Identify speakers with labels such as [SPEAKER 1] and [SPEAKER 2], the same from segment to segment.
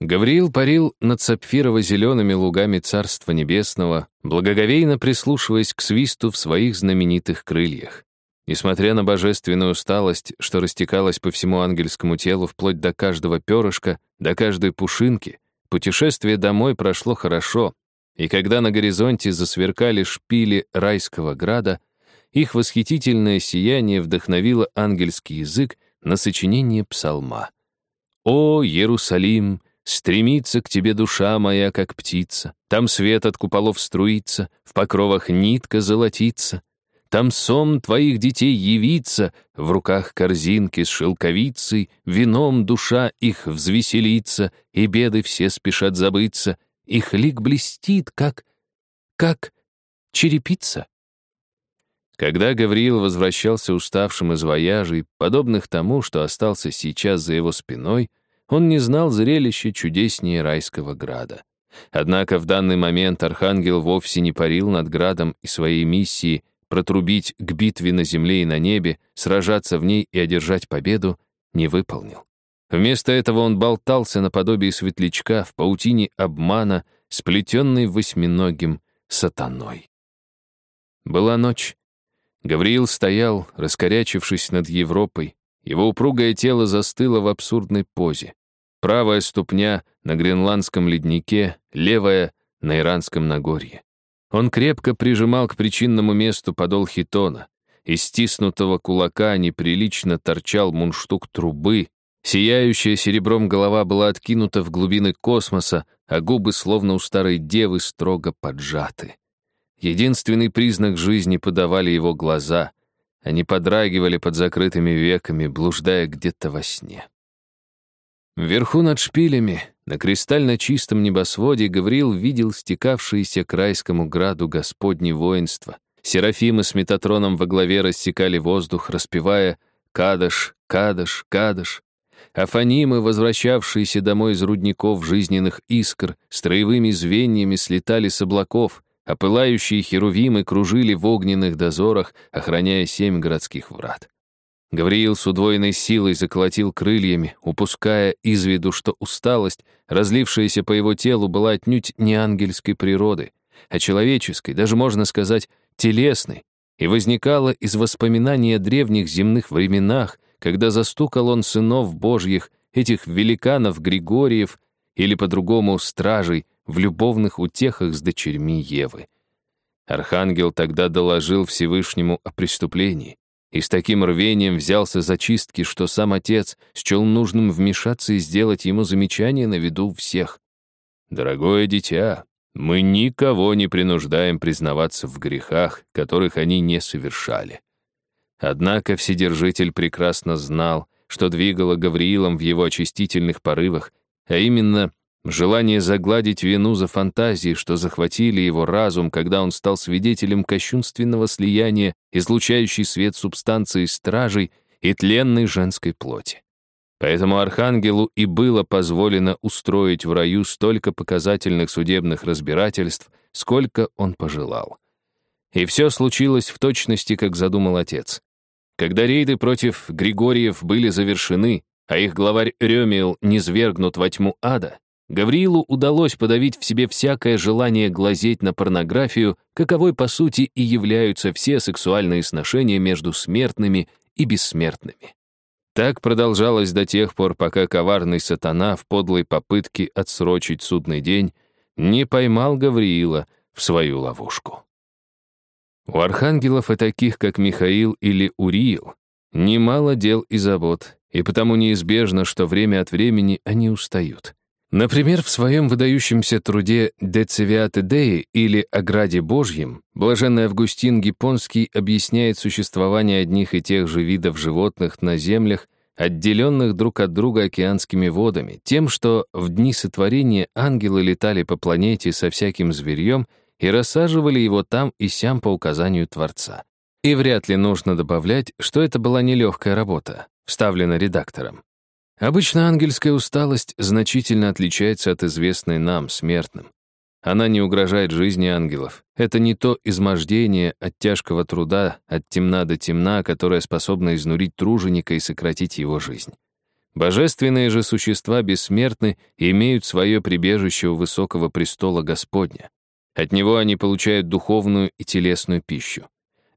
[SPEAKER 1] Гавриил парил над сапфирово-зелеными лугами Царства Небесного, благоговейно прислушиваясь к свисту в своих знаменитых крыльях. Несмотря на божественную усталость, что растекалась по всему ангельскому телу вплоть до каждого перышка, до каждой пушинки, путешествие домой прошло хорошо, и когда на горизонте засверкали шпили райского града, их восхитительное сияние вдохновило ангельский язык на сочинение псалма. «О, Иерусалим!» Стремится к тебе душа моя, как птица. Там свет от куполов струится, в покровах нитка золотится. Там сон твоих детей явится, в руках корзинки с шелковицей, вином душа их взвеселится, и беды все спешат забыться. Их лик блестит, как... как черепица. Когда Гавриил возвращался уставшим из вояжей, подобных тому, что остался сейчас за его спиной, он не знал зрелища чудеснее райского града. Однако в данный момент архангел вовсе не парил над градом и своей миссией протрубить к битве на земле и на небе, сражаться в ней и одержать победу, не выполнил. Вместо этого он болтался наподобие светлячка в паутине обмана, сплетенной восьминогим сатаной. Была ночь. Гавриил стоял, раскорячившись над Европой. Его упругое тело застыло в абсурдной позе. Правая ступня на гренландском леднике, левая — на иранском Нагорье. Он крепко прижимал к причинному месту подол хитона. Из стиснутого кулака неприлично торчал мундштук трубы. Сияющая серебром голова была откинута в глубины космоса, а губы, словно у старой девы, строго поджаты. Единственный признак жизни подавали его глаза. Они подрагивали под закрытыми веками, блуждая где-то во сне. Вверху над шпилями, на кристально чистом небосводе, Гавриил видел стекавшиеся к райскому граду Господни воинства. Серафимы с Метатроном во главе рассекали воздух, распевая «Кадыш, Кадыш, Кадыш». Афанимы, возвращавшиеся домой из рудников жизненных искр, строевыми звеньями слетали с облаков, а пылающие херувимы кружили в огненных дозорах, охраняя семь городских врат. Гавриил с удвоенной силой заколотил крыльями, упуская из виду, что усталость, разлившаяся по его телу, была отнюдь не ангельской природы, а человеческой, даже можно сказать, телесной, и возникала из воспоминаний о древних земных временах, когда застукал он сынов божьих, этих великанов Григориев, или по-другому стражей, в любовных утехах с дочерьми Евы. Архангел тогда доложил Всевышнему о преступлении и с таким рвением взялся за чистки, что сам отец счел нужным вмешаться и сделать ему замечание на виду всех. «Дорогое дитя, мы никого не принуждаем признаваться в грехах, которых они не совершали». Однако Вседержитель прекрасно знал, что двигало Гавриилом в его очистительных порывах, а именно Желание загладить вину за фантазии, что захватили его разум, когда он стал свидетелем кощунственного слияния излучающей свет субстанции стражей и тленной женской плоти. Поэтому Архангелу и было позволено устроить в раю столько показательных судебных разбирательств, сколько он пожелал. И все случилось в точности, как задумал отец. Когда рейды против Григорьев были завершены, а их главарь Ремиел низвергнут во тьму ада, Гавриилу удалось подавить в себе всякое желание глазеть на порнографию, каковой по сути и являются все сексуальные сношения между смертными и бессмертными. Так продолжалось до тех пор, пока коварный сатана в подлой попытке отсрочить судный день не поймал Гавриила в свою ловушку. У архангелов и таких, как Михаил или Уриил, немало дел и забот, и потому неизбежно, что время от времени они устают. Например, в своем выдающемся труде «De Dei» или «О граде Божьем» блаженный Августин Гипонский объясняет существование одних и тех же видов животных на землях, отделенных друг от друга океанскими водами, тем, что в дни сотворения ангелы летали по планете со всяким зверьем и рассаживали его там и сям по указанию Творца. И вряд ли нужно добавлять, что это была нелегкая работа, вставлена редактором. Обычно ангельская усталость значительно отличается от известной нам, смертным. Она не угрожает жизни ангелов. Это не то измождение от тяжкого труда, от темна до темна, которое способно изнурить труженика и сократить его жизнь. Божественные же существа бессмертны и имеют свое прибежище у высокого престола Господня. От него они получают духовную и телесную пищу.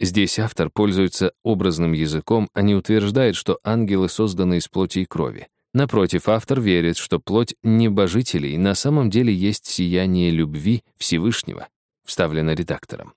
[SPEAKER 1] Здесь автор пользуется образным языком, а не утверждает, что ангелы созданы из плоти и крови. Напротив, автор верит, что плоть небожителей на самом деле есть сияние любви Всевышнего, вставлено редактором.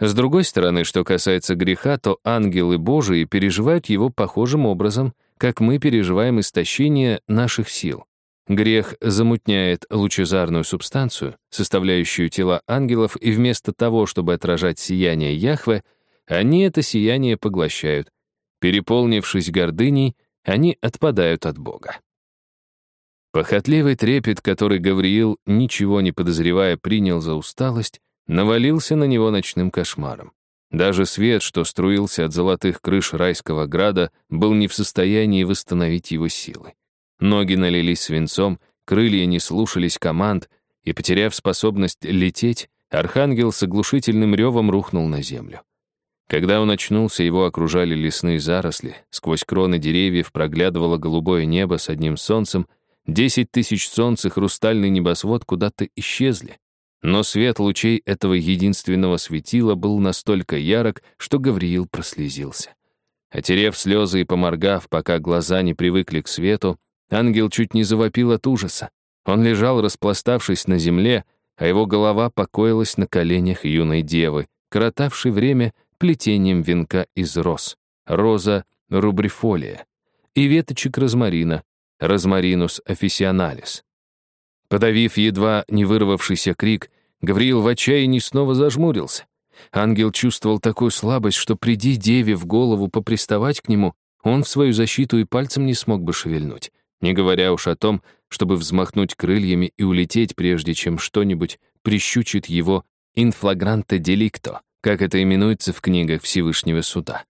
[SPEAKER 1] С другой стороны, что касается греха, то ангелы Божии переживают его похожим образом, как мы переживаем истощение наших сил. Грех замутняет лучезарную субстанцию, составляющую тела ангелов, и вместо того, чтобы отражать сияние Яхве, они это сияние поглощают. Переполнившись гордыней, они отпадают от Бога. Похотливый трепет, который Гавриил, ничего не подозревая, принял за усталость, навалился на него ночным кошмаром. Даже свет, что струился от золотых крыш райского града, был не в состоянии восстановить его силы. Ноги налились свинцом, крылья не слушались команд, и, потеряв способность лететь, архангел с оглушительным ревом рухнул на землю. Когда он очнулся, его окружали лесные заросли, сквозь кроны деревьев проглядывало голубое небо с одним солнцем, десять тысяч солнц и хрустальный небосвод куда-то исчезли. Но свет лучей этого единственного светила был настолько ярок, что Гавриил прослезился. Отерев слезы и поморгав, пока глаза не привыкли к свету, ангел чуть не завопил от ужаса. Он лежал, распластавшись на земле, а его голова покоилась на коленях юной девы, коротавшей время плетением венка из роз, роза рубрифолия, и веточек розмарина, розмаринус офисионалис. Подавив едва не вырвавшийся крик, Гавриил в отчаянии снова зажмурился. Ангел чувствовал такую слабость, что приди деве в голову поприставать к нему, он в свою защиту и пальцем не смог бы шевельнуть, не говоря уж о том, чтобы взмахнуть крыльями и улететь, прежде чем что-нибудь прищучит его инфлагранте деликто, как это именуется в книгах Всевышнего Суда.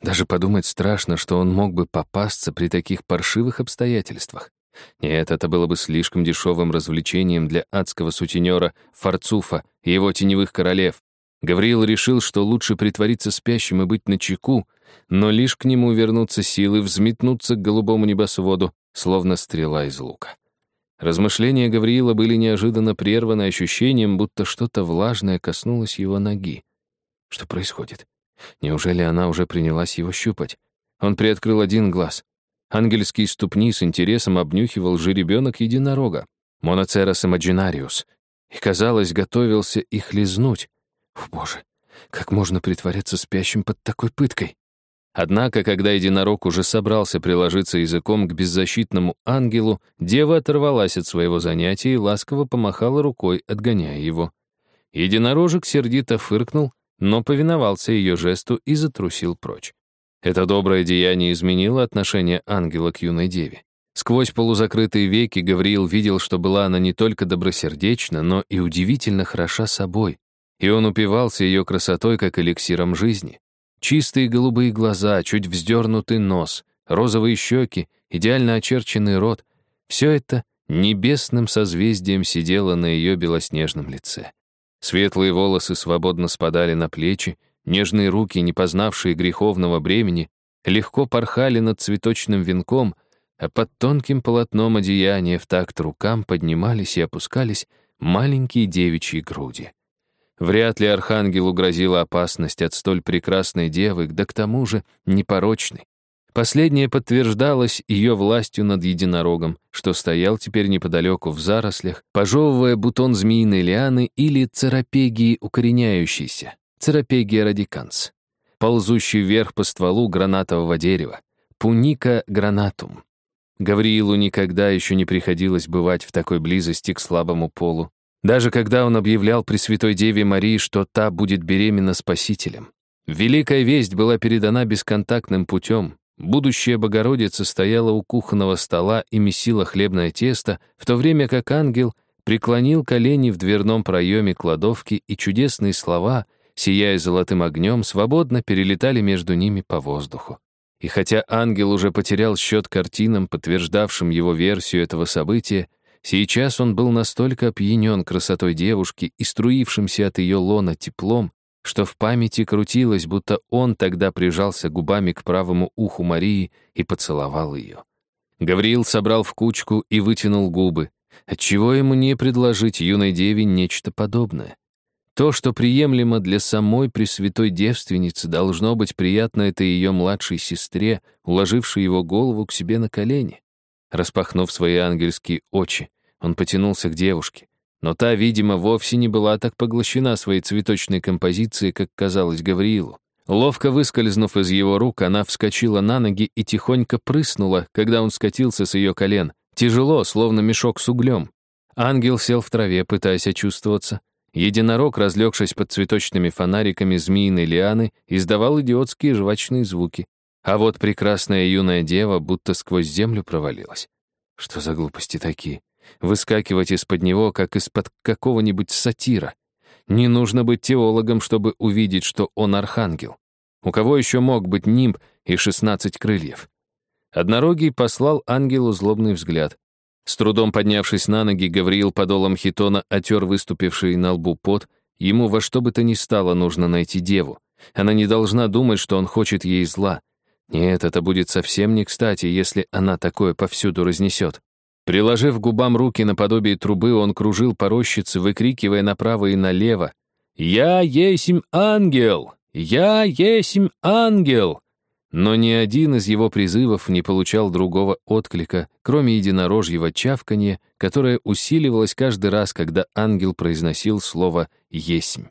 [SPEAKER 1] Даже подумать страшно, что он мог бы попасться при таких паршивых обстоятельствах. Нет, это было бы слишком дешевым развлечением для адского сутенера Фарцуфа и его теневых королев. Гавриил решил, что лучше притвориться спящим и быть начеку, но лишь к нему вернутся силы взметнуться к голубому небосводу, словно стрела из лука. Размышления Гавриила были неожиданно прерваны ощущением, будто что-то влажное коснулось его ноги. Что происходит? Неужели она уже принялась его щупать? Он приоткрыл один глаз. Ангельские ступни с интересом обнюхивал жеребенок единорога, Моноцерос имагинариус, и, казалось, готовился их лизнуть. О, боже, как можно притворяться спящим под такой пыткой? Однако, когда единорог уже собрался приложиться языком к беззащитному ангелу, дева оторвалась от своего занятия и ласково помахала рукой, отгоняя его. Единорожек сердито фыркнул, но повиновался ее жесту и затрусил прочь. Это доброе деяние изменило отношение ангела к юной деве. Сквозь полузакрытые веки Гавриил видел, что была она не только добросердечна, но и удивительно хороша собой, и он упивался ее красотой, как эликсиром жизни. Чистые голубые глаза, чуть вздернутый нос, розовые щеки, идеально очерченный рот — все это небесным созвездием сидело на ее белоснежном лице. Светлые волосы свободно спадали на плечи, Нежные руки, не познавшие греховного бремени, легко порхали над цветочным венком, а под тонким полотном одеяния в такт рукам поднимались и опускались маленькие девичьи груди. Вряд ли архангелу грозила опасность от столь прекрасной девы, да к тому же непорочной. Последнее подтверждалось ее властью над единорогом, что стоял теперь неподалеку в зарослях, пожевывая бутон змеиной лианы или церапегии укореняющейся, Церапегия радиканс. Ползущий вверх по стволу гранатового дерева. Пуника гранатум. Гавриилу никогда еще не приходилось бывать в такой близости к слабому полу. Даже когда он объявлял Пресвятой Деве Марии, что та будет беременна Спасителем. Великая весть была передана бесконтактным путем. Будущая Богородица стояла у кухонного стола и месила хлебное тесто, в то время как ангел преклонил колени в дверном проеме кладовки, и чудесные слова — сияя золотым огнем, свободно перелетали между ними по воздуху. И хотя ангел уже потерял счет картинам, подтверждавшим его версию этого события, сейчас он был настолько опьянен красотой девушки и струившимся от ее лона теплом, что в памяти крутилось, будто он тогда прижался губами к правому уху Марии и поцеловал ее. Гавриил собрал в кучку и вытянул губы. Отчего ему не предложить юной деве нечто подобное? То, что приемлемо для самой Пресвятой Девственницы, должно быть приятно этой ее младшей сестре, уложившей его голову к себе на колени. Распахнув свои ангельские очи, он потянулся к девушке. Но та, видимо, вовсе не была так поглощена своей цветочной композицией, как казалось Гавриилу. Ловко выскользнув из его рук, она вскочила на ноги и тихонько прыснула, когда он скатился с ее колен. Тяжело, словно мешок с углем. Ангел сел в траве, пытаясь очувствоваться. Единорог, разлегшись под цветочными фонариками змеиной лианы, издавал идиотские жвачные звуки. А вот прекрасная юная дева будто сквозь землю провалилась. Что за глупости такие? Выскакивать из-под него, как из-под какого-нибудь сатира. Не нужно быть теологом, чтобы увидеть, что он архангел. У кого еще мог быть нимб и шестнадцать крыльев? Однорогий послал ангелу злобный взгляд. С трудом поднявшись на ноги, Гавриил подолом хитона отер выступивший на лбу пот. Ему во что бы то ни стало нужно найти деву. Она не должна думать, что он хочет ей зла. Нет, это будет совсем не кстати, если она такое повсюду разнесет. Приложив губам руки наподобие трубы, он кружил по рощице, выкрикивая направо и налево. «Я есмь ангел! Я есмь ангел!» Но ни один из его призывов не получал другого отклика, кроме единорожьего чавканья, которое усиливалось каждый раз, когда ангел произносил слово «есмь».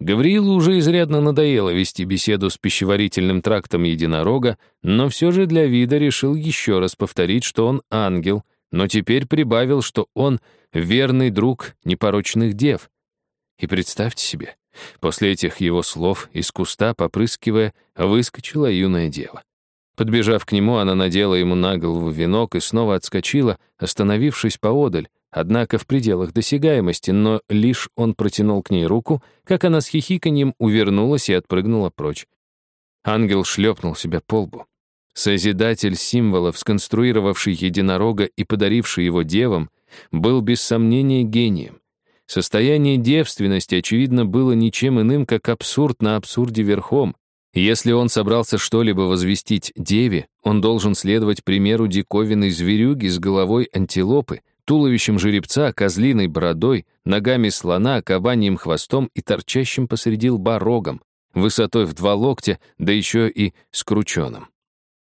[SPEAKER 1] Гавриилу уже изрядно надоело вести беседу с пищеварительным трактом единорога, но все же для вида решил еще раз повторить, что он ангел, но теперь прибавил, что он верный друг непорочных дев. И представьте себе, После этих его слов из куста, попрыскивая, выскочила юная дева. Подбежав к нему, она надела ему на голову венок и снова отскочила, остановившись поодаль, однако в пределах досягаемости, но лишь он протянул к ней руку, как она с хихиканьем увернулась и отпрыгнула прочь. Ангел шлепнул себя по лбу. Созидатель символов, сконструировавший единорога и подаривший его девам, был без сомнения гением. Состояние девственности, очевидно, было ничем иным, как абсурд на абсурде верхом. Если он собрался что-либо возвестить деве, он должен следовать примеру диковинной зверюги с головой антилопы, туловищем жеребца, козлиной бородой, ногами слона, кабаньим хвостом и торчащим посреди лба рогом, высотой в два локтя, да еще и скрученным.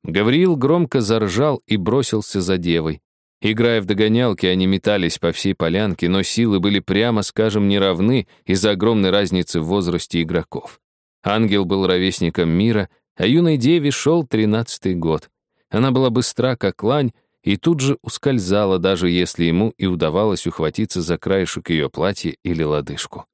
[SPEAKER 1] Гавриил громко заржал и бросился за девой. Играя в догонялки, они метались по всей полянке, но силы были, прямо скажем, неравны из-за огромной разницы в возрасте игроков. Ангел был ровесником мира, а юной деве шел тринадцатый год. Она была быстра, как лань, и тут же ускользала, даже если ему и удавалось ухватиться за краешек ее платья или лодыжку.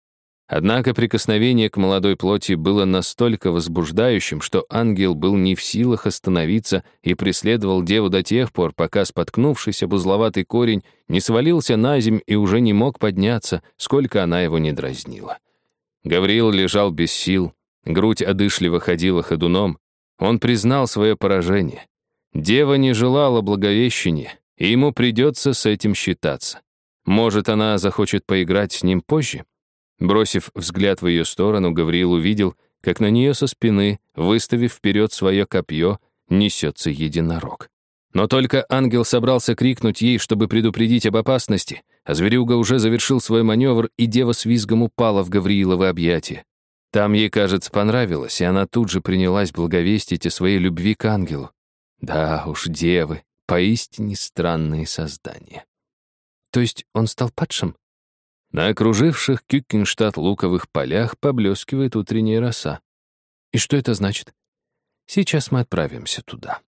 [SPEAKER 1] Однако прикосновение к молодой плоти было настолько возбуждающим, что ангел был не в силах остановиться и преследовал деву до тех пор, пока, споткнувшись об узловатый корень, не свалился на земь и уже не мог подняться, сколько она его не дразнила. Гавриил лежал без сил, грудь одышливо ходила ходуном. Он признал свое поражение. Дева не желала благовещения, и ему придется с этим считаться. Может, она захочет поиграть с ним позже? Бросив взгляд в ее сторону, Гавриил увидел, как на нее со спины, выставив вперед свое копье, несется единорог. Но только ангел собрался крикнуть ей, чтобы предупредить об опасности, а зверюга уже завершил свой маневр, и дева с визгом упала в Гаврииловы объятия. Там ей, кажется, понравилось, и она тут же принялась благовестить о своей любви к ангелу. Да уж, девы, поистине странные создания. То есть он стал падшим? На окруживших Кюкенштадт луковых полях поблескивает утренняя роса. И что это значит? Сейчас мы отправимся туда.